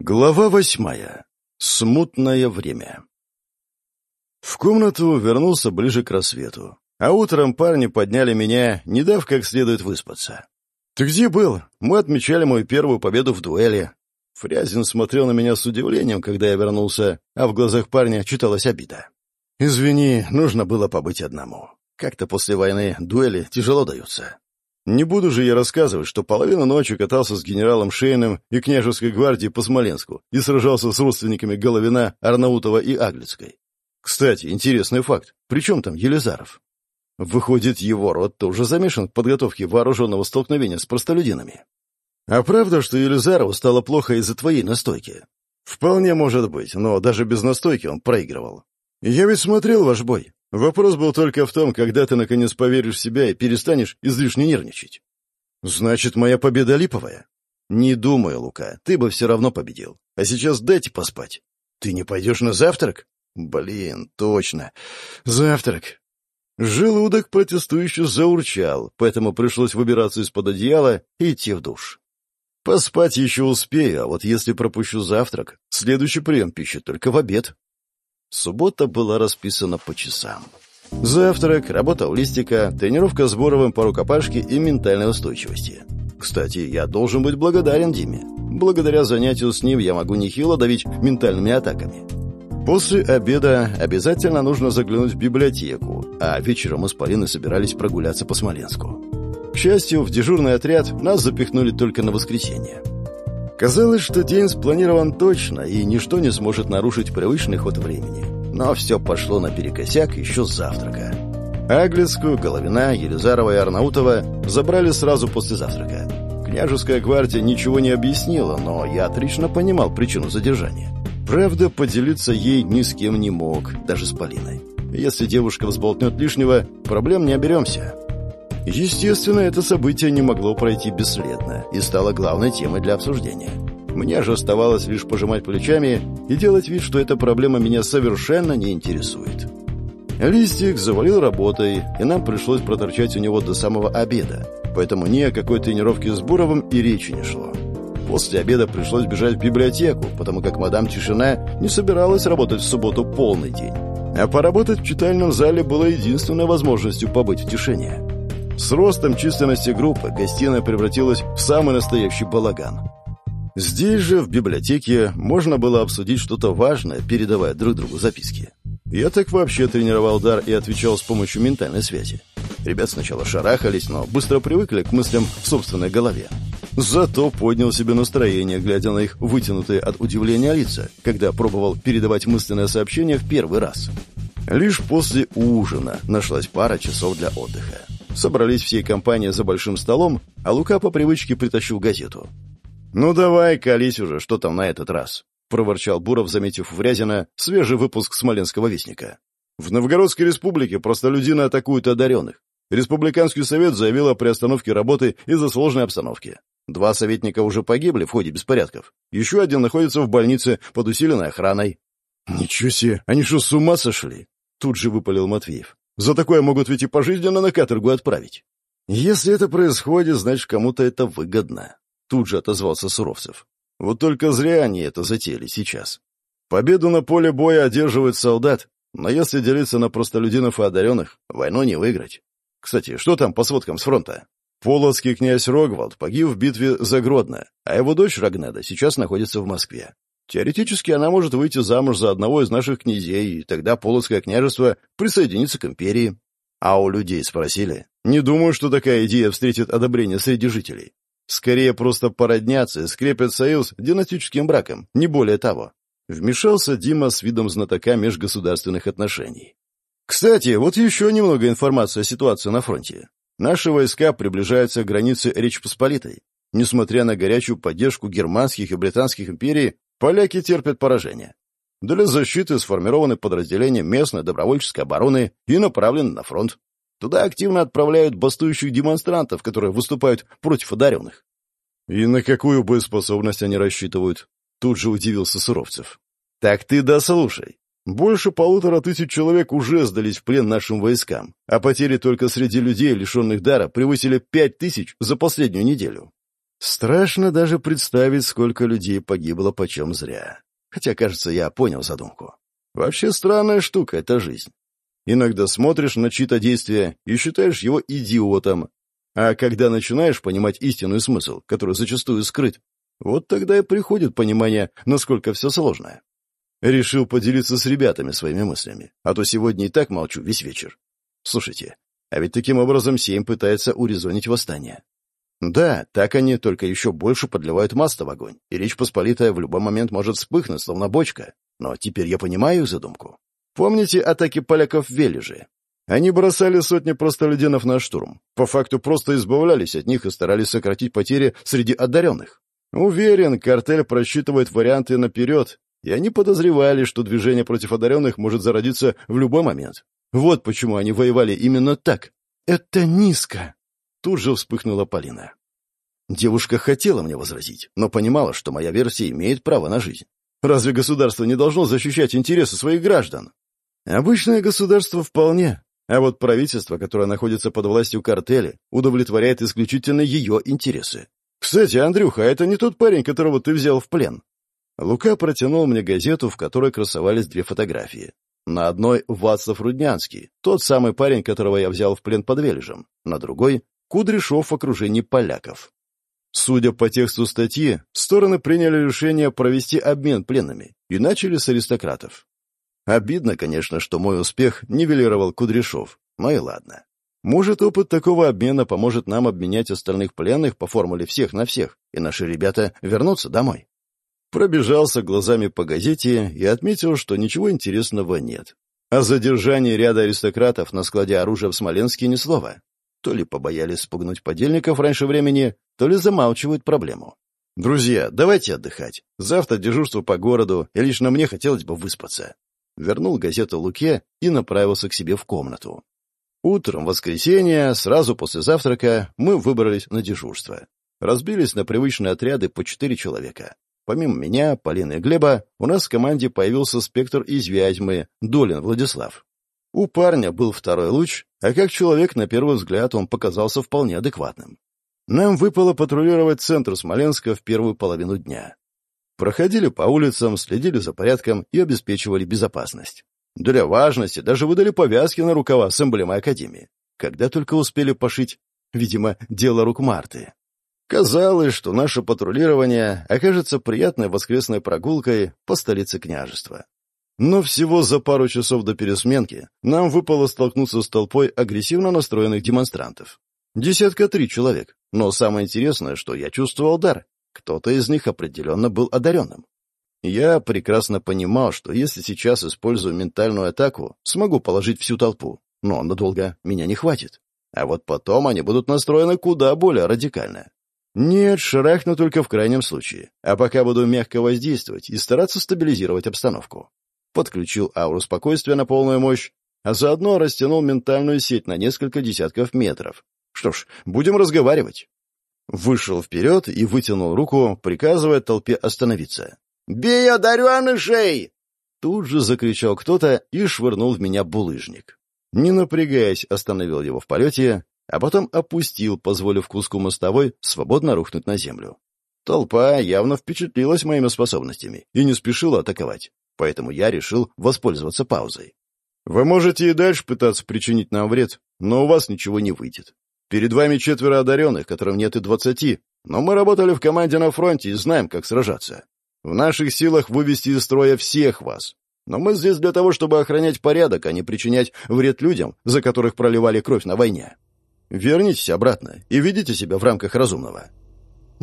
Глава восьмая. Смутное время. В комнату вернулся ближе к рассвету, а утром парни подняли меня, не дав как следует выспаться. «Ты где был? Мы отмечали мою первую победу в дуэли». Фрязин смотрел на меня с удивлением, когда я вернулся, а в глазах парня читалась обида. «Извини, нужно было побыть одному. Как-то после войны дуэли тяжело даются. Не буду же я рассказывать, что половину ночи катался с генералом Шейным и княжеской гвардией по Смоленску и сражался с родственниками Головина, Арнаутова и Аглицкой. Кстати, интересный факт. Причем там Елизаров? Выходит, его род тоже замешан в подготовке вооруженного столкновения с простолюдинами. А правда, что Елизарову стало плохо из-за твоей настойки? Вполне может быть, но даже без настойки он проигрывал. Я ведь смотрел ваш бой. Вопрос был только в том, когда ты наконец поверишь в себя и перестанешь излишне нервничать. Значит, моя победа липовая? Не думаю, Лука, ты бы все равно победил. А сейчас дайте поспать. Ты не пойдешь на завтрак? Блин, точно. Завтрак. Желудок протестующе заурчал, поэтому пришлось выбираться из-под одеяла и идти в душ. Поспать еще успею, а вот если пропущу завтрак, следующий прием пищи только в обед. Суббота была расписана по часам. Завтрак, работа у листика, тренировка с Боровым по рукопашке и ментальной устойчивости. Кстати, я должен быть благодарен Диме. Благодаря занятию с ним я могу нехило давить ментальными атаками. После обеда обязательно нужно заглянуть в библиотеку, а вечером мы с Полиной собирались прогуляться по Смоленску. К счастью, в дежурный отряд нас запихнули только на воскресенье. Казалось, что день спланирован точно, и ничто не сможет нарушить привычный ход времени. Но все пошло наперекосяк еще с завтрака. Аглицкую, Головина, Елизарова и Арнаутова забрали сразу после завтрака. Княжеская гвардия ничего не объяснила, но я отлично понимал причину задержания. Правда, поделиться ей ни с кем не мог, даже с Полиной. Если девушка взболтнет лишнего, проблем не оберемся. Естественно, это событие не могло пройти бесследно и стало главной темой для обсуждения. Мне же оставалось лишь пожимать плечами и делать вид, что эта проблема меня совершенно не интересует. Листик завалил работой, и нам пришлось проторчать у него до самого обеда, поэтому ни о какой тренировке с Буровым и речи не шло. После обеда пришлось бежать в библиотеку, потому как мадам Тишина не собиралась работать в субботу полный день. А поработать в читальном зале было единственной возможностью побыть в тишине. С ростом численности группы гостиная превратилась в самый настоящий балаган. Здесь же, в библиотеке, можно было обсудить что-то важное, передавая друг другу записки. Я так вообще тренировал дар и отвечал с помощью ментальной связи. Ребят сначала шарахались, но быстро привыкли к мыслям в собственной голове. Зато поднял себе настроение, глядя на их вытянутые от удивления лица, когда пробовал передавать мысленное сообщение в первый раз. Лишь после ужина нашлась пара часов для отдыха. Собрались всей компанией за большим столом, а Лука по привычке притащил газету. «Ну давай, колись уже, что там на этот раз?» — проворчал Буров, заметив в Рязино свежий выпуск Смоленского вестника. «В Новгородской республике простолюдины атакуют одаренных. Республиканский совет заявил о приостановке работы из-за сложной обстановки. Два советника уже погибли в ходе беспорядков. Еще один находится в больнице под усиленной охраной». «Ничего себе! Они что, с ума сошли?» Тут же выпалил Матвеев. За такое могут ведь и пожизненно на каторгу отправить. Если это происходит, значит, кому-то это выгодно. Тут же отозвался Суровцев. Вот только зря они это затеяли сейчас. Победу на поле боя одерживает солдат, но если делиться на простолюдинов и одаренных, войну не выиграть. Кстати, что там по сводкам с фронта? Полоцкий князь Рогвалд погиб в битве за Гродно, а его дочь Рагнеда сейчас находится в Москве. Теоретически она может выйти замуж за одного из наших князей, и тогда Полоцкое княжество присоединится к империи. А у людей спросили. Не думаю, что такая идея встретит одобрение среди жителей. Скорее просто породнятся и скрепят союз династическим браком, не более того. Вмешался Дима с видом знатока межгосударственных отношений. Кстати, вот еще немного информации о ситуации на фронте. Наши войска приближаются к границе Речи Посполитой. Несмотря на горячую поддержку германских и британских империй, Поляки терпят поражение. Для защиты сформированы подразделения местной добровольческой обороны и направлены на фронт. Туда активно отправляют бастующих демонстрантов, которые выступают против одаренных. И на какую боеспособность они рассчитывают? Тут же удивился Суровцев. Так ты дослушай. Больше полутора тысяч человек уже сдались в плен нашим войскам, а потери только среди людей, лишенных дара, превысили пять тысяч за последнюю неделю. Страшно даже представить, сколько людей погибло почем зря. Хотя, кажется, я понял задумку. Вообще странная штука — это жизнь. Иногда смотришь на чьи-то действия и считаешь его идиотом. А когда начинаешь понимать истинный смысл, который зачастую скрыт, вот тогда и приходит понимание, насколько все сложно. Решил поделиться с ребятами своими мыслями, а то сегодня и так молчу весь вечер. Слушайте, а ведь таким образом Сейм пытается урезонить восстание. Да, так они только еще больше подливают масло в огонь, и Речь Посполитая в любой момент может вспыхнуть, словно бочка. Но теперь я понимаю задумку. Помните атаки поляков в Вележе? Они бросали сотни простолюдинов на штурм. По факту просто избавлялись от них и старались сократить потери среди одаренных. Уверен, картель просчитывает варианты наперед, и они подозревали, что движение против одаренных может зародиться в любой момент. Вот почему они воевали именно так. «Это низко!» Тут же вспыхнула Полина. Девушка хотела мне возразить, но понимала, что моя версия имеет право на жизнь. Разве государство не должно защищать интересы своих граждан? Обычное государство вполне, а вот правительство, которое находится под властью картеля, удовлетворяет исключительно ее интересы. Кстати, Андрюха, а это не тот парень, которого ты взял в плен. Лука протянул мне газету, в которой красовались две фотографии. На одной — Вацлав Руднянский, тот самый парень, которого я взял в плен под Вележем. На другой — Кудряшов в окружении поляков. Судя по тексту статьи, стороны приняли решение провести обмен пленными и начали с аристократов. Обидно, конечно, что мой успех нивелировал Кудряшов, но и ладно. Может, опыт такого обмена поможет нам обменять остальных пленных по формуле всех на всех, и наши ребята вернутся домой. Пробежался глазами по газете и отметил, что ничего интересного нет. О задержании ряда аристократов на складе оружия в Смоленске ни слова. То ли побоялись спугнуть подельников раньше времени, то ли замалчивают проблему. «Друзья, давайте отдыхать. Завтра дежурство по городу, и лично мне хотелось бы выспаться вернул газету Луке и направился к себе в комнату. Утром в воскресенье, сразу после завтрака, мы выбрались на дежурство. Разбились на привычные отряды по четыре человека. Помимо меня, Полины и Глеба, у нас в команде появился спектр из Вязьмы, Долин Владислав. У парня был второй луч, а как человек, на первый взгляд, он показался вполне адекватным. Нам выпало патрулировать центр Смоленска в первую половину дня. Проходили по улицам, следили за порядком и обеспечивали безопасность. Для важности даже выдали повязки на рукава с эмблемой Академии. Когда только успели пошить, видимо, дело рук Марты. Казалось, что наше патрулирование окажется приятной воскресной прогулкой по столице княжества. Но всего за пару часов до пересменки нам выпало столкнуться с толпой агрессивно настроенных демонстрантов. Десятка три человек. Но самое интересное, что я чувствовал дар. Кто-то из них определенно был одаренным. Я прекрасно понимал, что если сейчас использую ментальную атаку, смогу положить всю толпу, но надолго меня не хватит. А вот потом они будут настроены куда более радикально. Нет, шарахну только в крайнем случае, а пока буду мягко воздействовать и стараться стабилизировать обстановку. Подключил ауру спокойствия на полную мощь, а заодно растянул ментальную сеть на несколько десятков метров. Что ж, будем разговаривать. Вышел вперед и вытянул руку, приказывая толпе остановиться. «Бей одаренышей!» Тут же закричал кто-то и швырнул в меня булыжник. Не напрягаясь, остановил его в полете, а потом опустил, позволив куску мостовой свободно рухнуть на землю. Толпа явно впечатлилась моими способностями и не спешила атаковать, поэтому я решил воспользоваться паузой. «Вы можете и дальше пытаться причинить нам вред, но у вас ничего не выйдет. Перед вами четверо одаренных, которым нет и двадцати, но мы работали в команде на фронте и знаем, как сражаться. В наших силах вывести из строя всех вас. Но мы здесь для того, чтобы охранять порядок, а не причинять вред людям, за которых проливали кровь на войне. Вернитесь обратно и ведите себя в рамках разумного.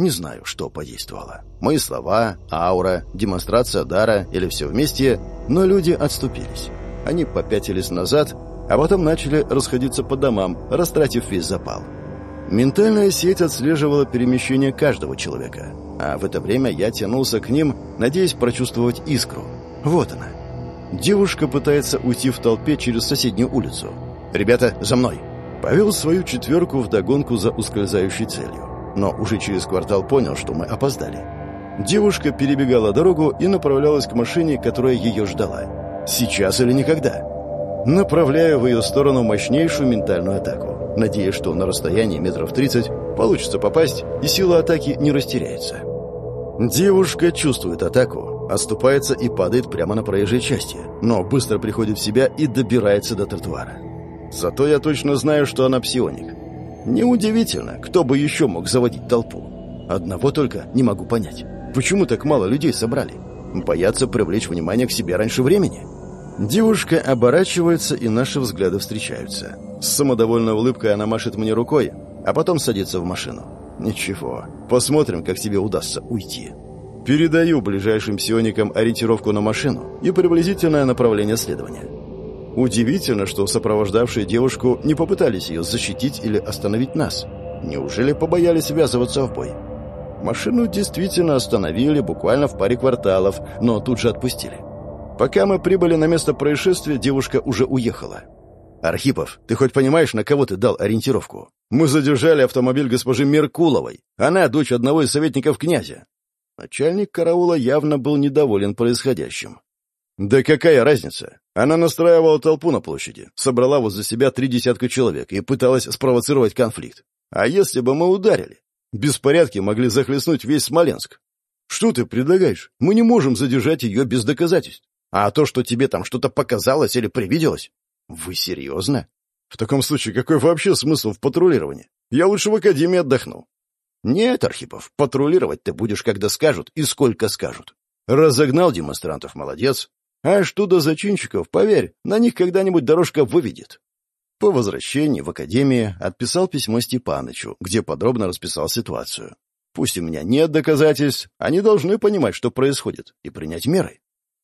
Не знаю, что подействовало. Мои слова, аура, демонстрация дара или все вместе, но люди отступились. Они попятились назад, а потом начали расходиться по домам, растратив весь запал. Ментальная сеть отслеживала перемещение каждого человека, а в это время я тянулся к ним, надеясь прочувствовать искру. Вот она. Девушка пытается уйти в толпе через соседнюю улицу. «Ребята, за мной!» Повел свою четверку в догонку за ускользающей целью. Но уже через квартал понял, что мы опоздали. Девушка перебегала дорогу и направлялась к машине, которая ее ждала. «Сейчас или никогда?» Направляю в ее сторону мощнейшую ментальную атаку, надеясь, что на расстоянии метров 30 получится попасть, и сила атаки не растеряется. Девушка чувствует атаку, оступается и падает прямо на проезжей части, но быстро приходит в себя и добирается до тротуара. Зато я точно знаю, что она псионик. Неудивительно, кто бы еще мог заводить толпу. Одного только не могу понять. Почему так мало людей собрали? Боятся привлечь внимание к себе раньше времени? Девушка оборачивается, и наши взгляды встречаются. С самодовольной улыбкой она машет мне рукой, а потом садится в машину. Ничего, посмотрим, как тебе удастся уйти. Передаю ближайшим псионикам ориентировку на машину и приблизительное направление следования. Удивительно, что сопровождавшие девушку не попытались ее защитить или остановить нас. Неужели побоялись ввязываться в бой? Машину действительно остановили буквально в паре кварталов, но тут же отпустили. Пока мы прибыли на место происшествия, девушка уже уехала. «Архипов, ты хоть понимаешь, на кого ты дал ориентировку? Мы задержали автомобиль госпожи Меркуловой. Она дочь одного из советников князя». Начальник караула явно был недоволен происходящим. «Да какая разница? Она настраивала толпу на площади, собрала возле себя три десятка человек и пыталась спровоцировать конфликт. А если бы мы ударили? Беспорядки могли захлестнуть весь Смоленск. Что ты предлагаешь? Мы не можем задержать ее без доказательств. А то, что тебе там что-то показалось или привиделось? Вы серьезно? В таком случае, какой вообще смысл в патрулировании? Я лучше в академии отдохну. Нет, Архипов, патрулировать ты будешь, когда скажут и сколько скажут. Разогнал демонстрантов, молодец. А что до зачинщиков, поверь, на них когда-нибудь дорожка выведет. По возвращении в академию отписал письмо Степанычу, где подробно расписал ситуацию. Пусть у меня нет доказательств, они должны понимать, что происходит, и принять меры.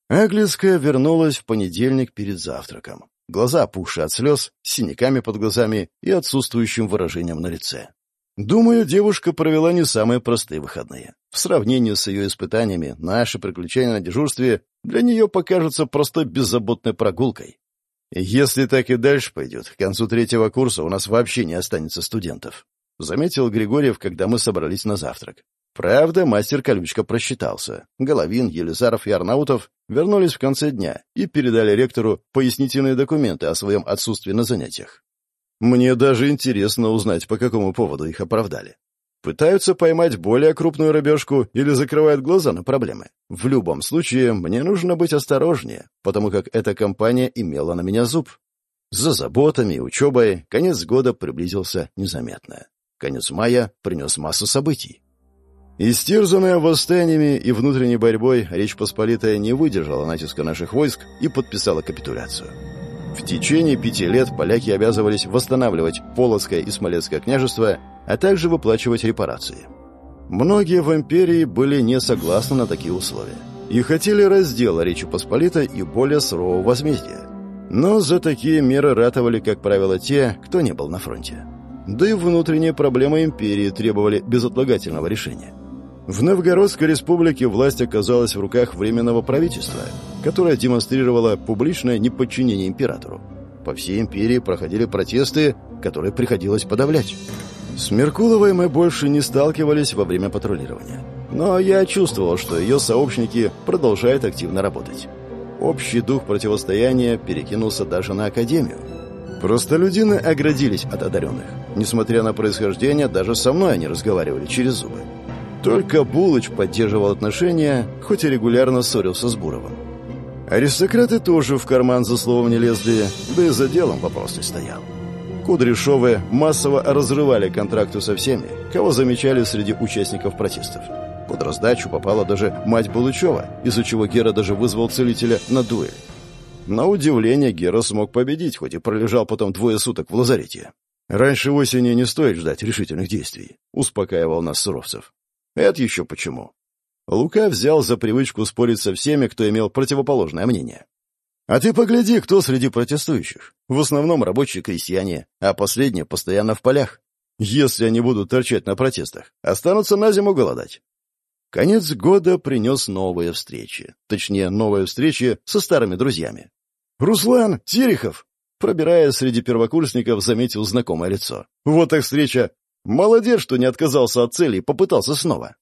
Аглицкая вернулась в понедельник перед завтраком. Глаза опухшие от слез, с синяками под глазами и отсутствующим выражением на лице. Думаю, девушка провела не самые простые выходные. В сравнении с ее испытаниями, наши приключения на дежурстве для нее покажутся простой беззаботной прогулкой. Если так и дальше пойдет, к концу третьего курса у нас вообще не останется студентов. Заметил Григорьев, когда мы собрались на завтрак. Правда, мастер Колючка просчитался. Головин, Елизаров и Арнаутов вернулись в конце дня и передали ректору пояснительные документы о своем отсутствии на занятиях. Мне даже интересно узнать, по какому поводу их оправдали. Пытаются поймать более крупную рыбешку или закрывают глаза на проблемы. В любом случае, мне нужно быть осторожнее, потому как эта компания имела на меня зуб. За заботами и учебой конец года приблизился незаметно. Конец мая принес массу событий. Истерзанная восстаниями и внутренней борьбой, Речь Посполитая не выдержала натиска наших войск и подписала капитуляцию. В течение пяти лет поляки обязывались восстанавливать Полоцкое и Смоленское княжество, а также выплачивать репарации. Многие в империи были не согласны на такие условия и хотели раздела Речи Посполитой и более сурового возмездия. Но за такие меры ратовали, как правило, те, кто не был на фронте. Да и внутренние проблемы империи требовали безотлагательного решения. В Новгородской республике власть оказалась в руках Временного правительства, которое демонстрировало публичное неподчинение императору. По всей империи проходили протесты, которые приходилось подавлять. С Меркуловой мы больше не сталкивались во время патрулирования. Но я чувствовал, что ее сообщники продолжают активно работать. Общий дух противостояния перекинулся даже на Академию. Простолюдины оградились от одаренных. Несмотря на происхождение, даже со мной они разговаривали через зубы. Только Булыч поддерживал отношения, хоть и регулярно ссорился с Буровым. Аристократы тоже в карман за словом не лезли, да и за делом вопрос не стоял. Кудряшовы массово разрывали контракты со всеми, кого замечали среди участников протестов. Под раздачу попала даже мать Булычева, из-за чего Гера даже вызвал целителя на дуэль. На удивление Гера смог победить, хоть и пролежал потом двое суток в лазарете. «Раньше осени не стоит ждать решительных действий», — успокаивал нас Суровцев. Это еще почему? Лука взял за привычку спорить со всеми, кто имел противоположное мнение. А ты погляди, кто среди протестующих. В основном рабочие крестьяне, а последние постоянно в полях. Если они будут торчать на протестах, останутся на зиму голодать. Конец года принес новые встречи. Точнее, новые встречи со старыми друзьями. «Руслан! Терехов!» Пробирая среди первокурсников, заметил знакомое лицо. «Вот так встреча! Молодец, что не отказался от цели и попытался снова.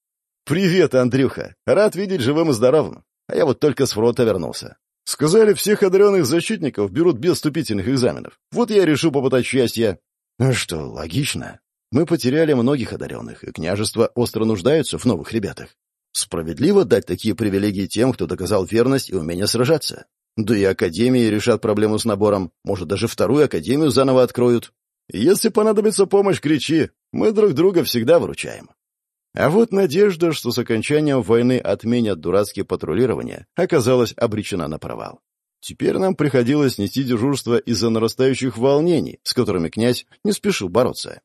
«Привет, Андрюха! Рад видеть живым и здоровым. А я вот только с фронта вернулся. Сказали, всех одаренных защитников берут без вступительных экзаменов. Вот я решил попытать счастье». «Ну что, логично?» Мы потеряли многих одаренных, и княжество остро нуждаются в новых ребятах. Справедливо дать такие привилегии тем, кто доказал верность и умение сражаться. Да и академии решат проблему с набором, может, даже вторую академию заново откроют. Если понадобится помощь, кричи, мы друг друга всегда выручаем. А вот надежда, что с окончанием войны отменят дурацкие патрулирования, оказалась обречена на провал. Теперь нам приходилось нести дежурство из-за нарастающих волнений, с которыми князь не спешил бороться.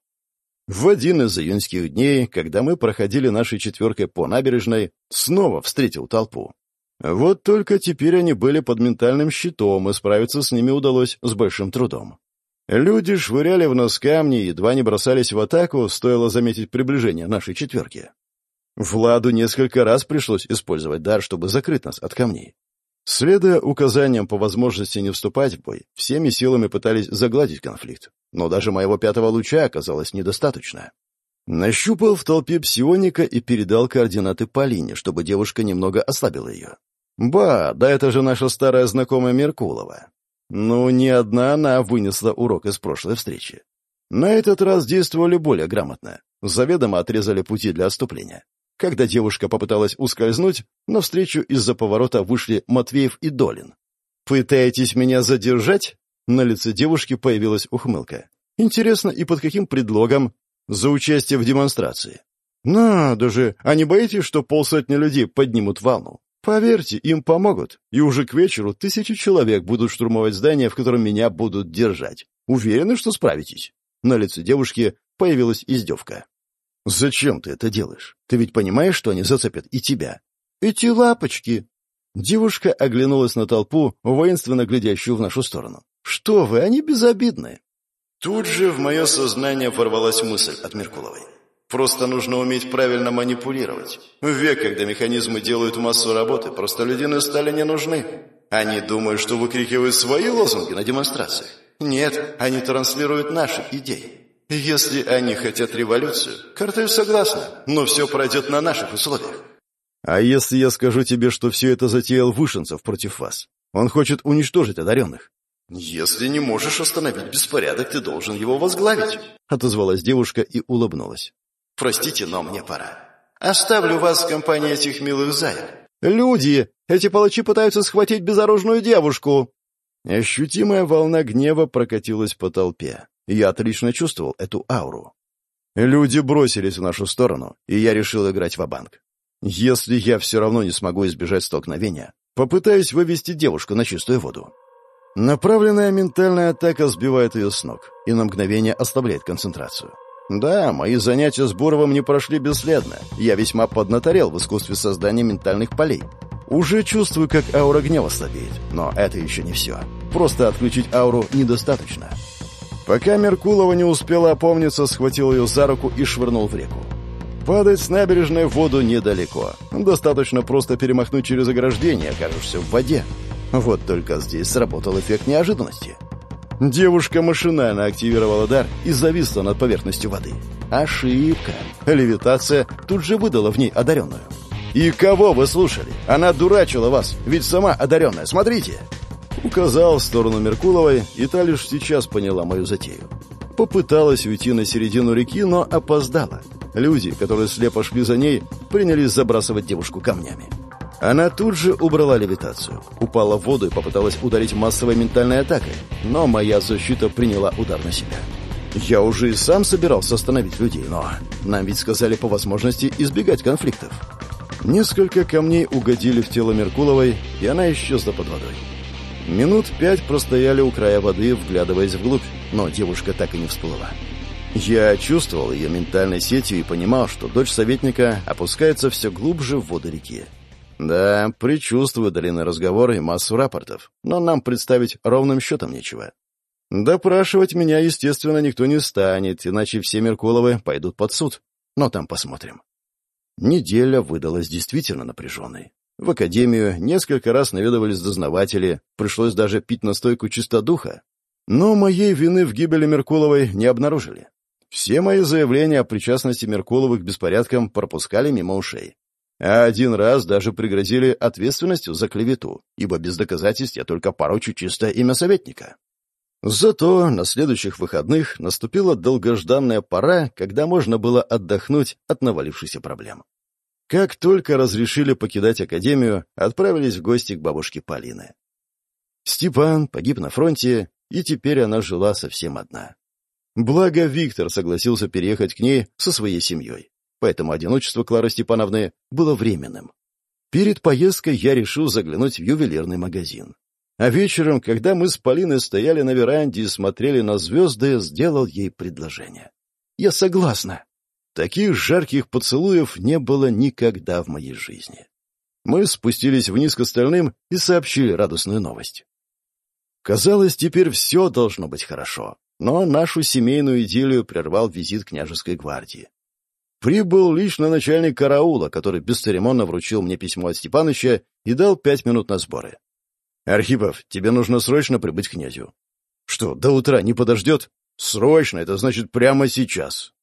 В один из июньских дней, когда мы проходили нашей четверкой по набережной, снова встретил толпу. Вот только теперь они были под ментальным щитом, и справиться с ними удалось с большим трудом. Люди швыряли в нас камни, едва не бросались в атаку, стоило заметить приближение нашей четверки. Владу несколько раз пришлось использовать дар, чтобы закрыть нас от камней. Следуя указаниям по возможности не вступать в бой, всеми силами пытались загладить конфликт. Но даже моего пятого луча оказалось недостаточно. Нащупал в толпе псионика и передал координаты Полине, чтобы девушка немного ослабила ее. «Ба, да это же наша старая знакомая Меркулова. Ну, не одна она вынесла урок из прошлой встречи. На этот раз действовали более грамотно. Заведомо отрезали пути для отступления. Когда девушка попыталась ускользнуть, навстречу из-за поворота вышли Матвеев и Долин. «Пытаетесь меня задержать?» На лице девушки появилась ухмылка. «Интересно, и под каким предлогом?» «За участие в демонстрации». «Надо же, а не боитесь, что полсотни людей поднимут волну? Поверьте, им помогут, и уже к вечеру тысячи человек будут штурмовать здание, в котором меня будут держать. Уверены, что справитесь?» На лице девушки появилась издевка. «Зачем ты это делаешь? Ты ведь понимаешь, что они зацепят и тебя?» «Эти лапочки!» Девушка оглянулась на толпу, воинственно глядящую в нашу сторону. «Что вы, они безобидны!» Тут же в мое сознание ворвалась мысль от Меркуловой. Просто нужно уметь правильно манипулировать. В век, когда механизмы делают массу работы, простолюдины стали не нужны. Они думают, что выкрикивают свои лозунги на демонстрациях. Нет, они транслируют наши идеи. Если они хотят революцию, картель согласна, но все пройдет на наших условиях. А если я скажу тебе, что все это затеял Вышенцев против вас? Он хочет уничтожить одаренных. «Если не можешь остановить беспорядок, ты должен его возглавить», — отозвалась девушка и улыбнулась. Простите, но мне пора. Оставлю вас в компании этих милых заек. Люди! Эти палачи пытаются схватить безоружную девушку!» Ощутимая волна гнева прокатилась по толпе. Я отлично чувствовал эту ауру. Люди бросились в нашу сторону, и я решил играть в банк Если я все равно не смогу избежать столкновения, попытаюсь вывести девушку на чистую воду. Направленная ментальная атака сбивает ее с ног и на мгновение ослабляет концентрацию. Да, мои занятия с Буровым не прошли бесследно. Я весьма поднаторел в искусстве создания ментальных полей. Уже чувствую, как аура гнева слабеет. Но это еще не все. Просто отключить ауру недостаточно. Пока Меркулова не успела опомниться, схватил ее за руку и швырнул в реку. Падать с набережной в воду недалеко. Достаточно просто перемахнуть через ограждение, окажешься в воде. Вот только здесь сработал эффект неожиданности. Девушка машинально активировала дар и зависла над поверхностью воды. Ошибка. Левитация тут же выдала в ней одаренную. «И кого вы слушали? Она дурачила вас, ведь сама одаренная, смотрите!» Указал в сторону Меркуловой, и та лишь сейчас поняла мою затею. Попыталась уйти на середину реки, но опоздала. Люди, которые слепо шли за ней, принялись забрасывать девушку камнями. Она тут же убрала левитацию, упала в воду и попыталась ударить массовой ментальной атакой, но моя защита приняла удар на себя. Я уже и сам собирался остановить людей, но нам ведь сказали по возможности избегать конфликтов. Несколько камней угодили в тело Меркуловой, и она исчезла под водой. Минут пять простояли у края воды, вглядываясь вглубь, но девушка так и не всплыла. Я чувствовал ее ментальной сетью и понимал, что дочь советника опускается все глубже в воды реки. Да, предчувствую длинный разговор и массу рапортов, но нам представить ровным счетом нечего. Допрашивать меня, естественно, никто не станет, иначе все Меркуловы пойдут под суд. Но там посмотрим. Неделя выдалась действительно напряженной. В академию несколько раз наведывались дознаватели, пришлось даже пить настойку чистодуха. Но моей вины в гибели Меркуловой не обнаружили. Все мои заявления о причастности Меркуловых к беспорядкам пропускали мимо ушей. А один раз даже пригрозили ответственностью за клевету, ибо без доказательств я только порочу чистое имя советника. Зато на следующих выходных наступила долгожданная пора, когда можно было отдохнуть от навалившихся проблем. Как только разрешили покидать академию, отправились в гости к бабушке Полины. Степан погиб на фронте, и теперь она жила совсем одна. Благо Виктор согласился переехать к ней со своей семьей, поэтому одиночество Клары Степановны было временным. Перед поездкой я решил заглянуть в ювелирный магазин. А вечером, когда мы с Полиной стояли на веранде и смотрели на звезды, сделал ей предложение. «Я согласна». Таких жарких поцелуев не было никогда в моей жизни. Мы спустились вниз к остальным и сообщили радостную новость. Казалось, теперь все должно быть хорошо, но нашу семейную идиллию прервал визит княжеской гвардии. Прибыл лично начальник караула, который бесцеремонно вручил мне письмо от Степаныча и дал пять минут на сборы. «Архипов, тебе нужно срочно прибыть к князю». «Что, до утра не подождет?» «Срочно, это значит прямо сейчас».